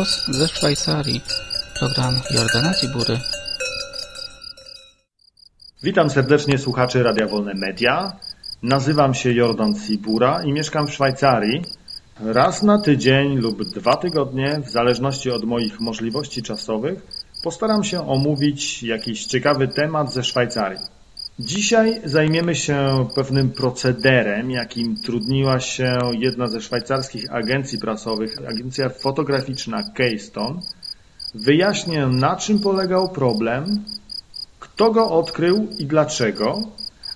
Głos ze Szwajcarii. Program Jordana Zibury. Witam serdecznie słuchaczy Radia Wolne Media. Nazywam się Jordan Cibura i mieszkam w Szwajcarii. Raz na tydzień lub dwa tygodnie, w zależności od moich możliwości czasowych, postaram się omówić jakiś ciekawy temat ze Szwajcarii. Dzisiaj zajmiemy się pewnym procederem, jakim trudniła się jedna ze szwajcarskich agencji prasowych, agencja fotograficzna Keystone. Wyjaśnię, na czym polegał problem, kto go odkrył i dlaczego,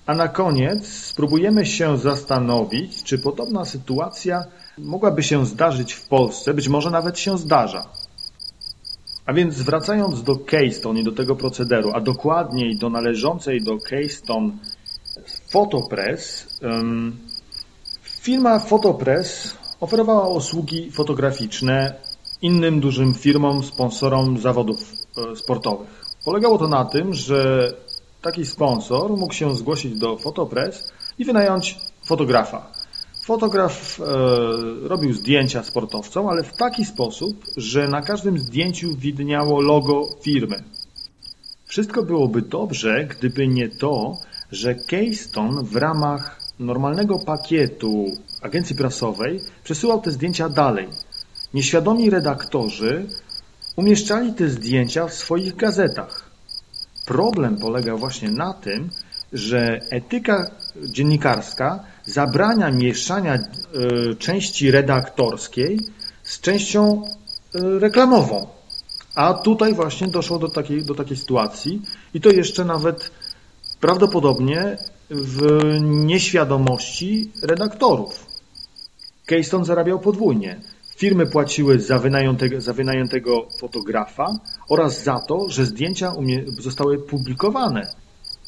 a na koniec spróbujemy się zastanowić, czy podobna sytuacja mogłaby się zdarzyć w Polsce, być może nawet się zdarza. A więc wracając do Keystone i do tego procederu, a dokładniej do należącej do Keystone Photopress, firma Photopress oferowała usługi fotograficzne innym dużym firmom, sponsorom zawodów e, sportowych. Polegało to na tym, że taki sponsor mógł się zgłosić do Photopress i wynająć fotografa. Fotograf e, robił zdjęcia sportowcom, ale w taki sposób, że na każdym zdjęciu widniało logo firmy. Wszystko byłoby dobrze, gdyby nie to, że Keystone w ramach normalnego pakietu agencji prasowej przesyłał te zdjęcia dalej. Nieświadomi redaktorzy umieszczali te zdjęcia w swoich gazetach. Problem polega właśnie na tym, że etyka dziennikarska zabrania mieszania e, części redaktorskiej z częścią e, reklamową. A tutaj właśnie doszło do takiej, do takiej sytuacji i to jeszcze nawet prawdopodobnie w nieświadomości redaktorów. Keystone zarabiał podwójnie. Firmy płaciły za wynajętego, za wynajętego fotografa oraz za to, że zdjęcia zostały publikowane.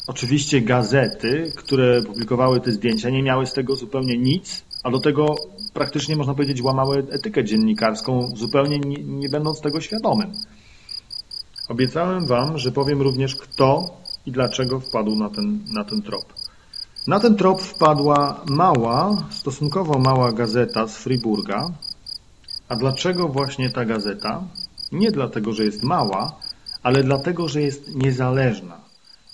Oczywiście gazety, które publikowały te zdjęcia, nie miały z tego zupełnie nic, a do tego praktycznie można powiedzieć łamały etykę dziennikarską, zupełnie nie, nie będąc tego świadomym. Obiecałem Wam, że powiem również kto i dlaczego wpadł na ten, na ten trop. Na ten trop wpadła mała, stosunkowo mała gazeta z Friburga. A dlaczego właśnie ta gazeta? Nie dlatego, że jest mała, ale dlatego, że jest niezależna.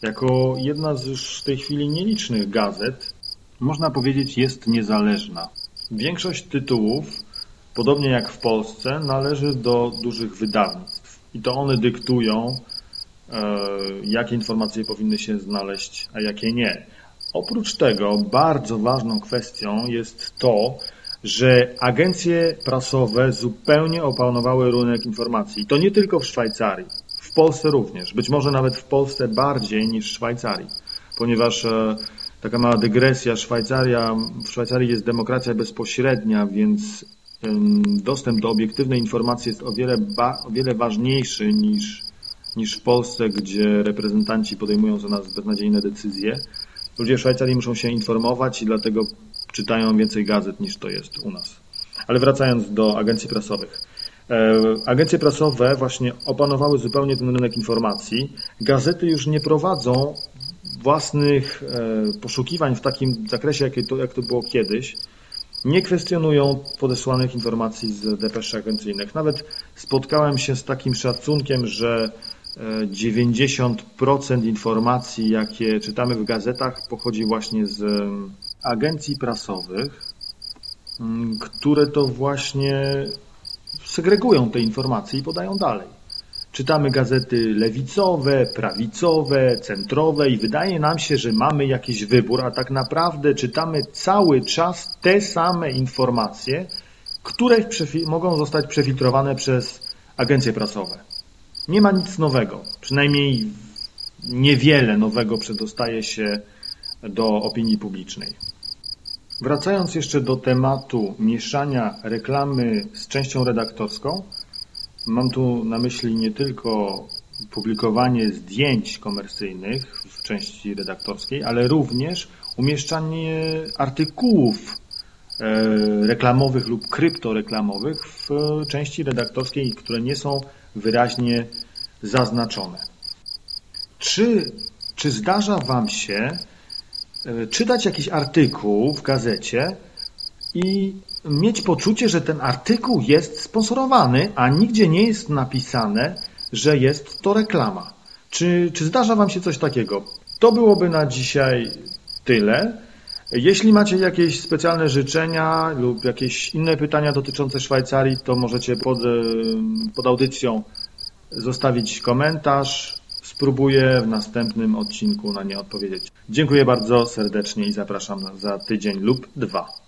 Jako jedna z już w tej chwili nielicznych gazet, można powiedzieć, jest niezależna. Większość tytułów, podobnie jak w Polsce, należy do dużych wydawnictw. I to one dyktują, e, jakie informacje powinny się znaleźć, a jakie nie. Oprócz tego bardzo ważną kwestią jest to, że agencje prasowe zupełnie opanowały rynek informacji. I to nie tylko w Szwajcarii. Polsce również, być może nawet w Polsce bardziej niż w Szwajcarii, ponieważ e, taka mała dygresja, Szwajcaria, w Szwajcarii jest demokracja bezpośrednia, więc dostęp do obiektywnej informacji jest o wiele, o wiele ważniejszy niż, niż w Polsce, gdzie reprezentanci podejmują za nas beznadziejne decyzje. Ludzie w Szwajcarii muszą się informować i dlatego czytają więcej gazet niż to jest u nas. Ale wracając do agencji prasowych. E, agencje prasowe właśnie opanowały zupełnie ten rynek informacji. Gazety już nie prowadzą własnych e, poszukiwań w takim zakresie, jak to, jak to było kiedyś. Nie kwestionują podesłanych informacji z depeszy agencyjnych. Nawet spotkałem się z takim szacunkiem, że 90% e, informacji, jakie czytamy w gazetach, pochodzi właśnie z agencji prasowych, które to właśnie segregują te informacje i podają dalej. Czytamy gazety lewicowe, prawicowe, centrowe i wydaje nam się, że mamy jakiś wybór, a tak naprawdę czytamy cały czas te same informacje, które mogą zostać przefiltrowane przez agencje prasowe. Nie ma nic nowego, przynajmniej niewiele nowego przedostaje się do opinii publicznej. Wracając jeszcze do tematu mieszania reklamy z częścią redaktorską, mam tu na myśli nie tylko publikowanie zdjęć komercyjnych w części redaktorskiej, ale również umieszczanie artykułów e, reklamowych lub kryptoreklamowych w części redaktorskiej, które nie są wyraźnie zaznaczone. Czy, czy zdarza Wam się E, czytać jakiś artykuł w gazecie i mieć poczucie, że ten artykuł jest sponsorowany, a nigdzie nie jest napisane, że jest to reklama. Czy, czy zdarza Wam się coś takiego? To byłoby na dzisiaj tyle. Jeśli macie jakieś specjalne życzenia lub jakieś inne pytania dotyczące Szwajcarii, to możecie pod, pod audycją zostawić komentarz. Spróbuję w następnym odcinku na nie odpowiedzieć. Dziękuję bardzo serdecznie i zapraszam za tydzień lub dwa.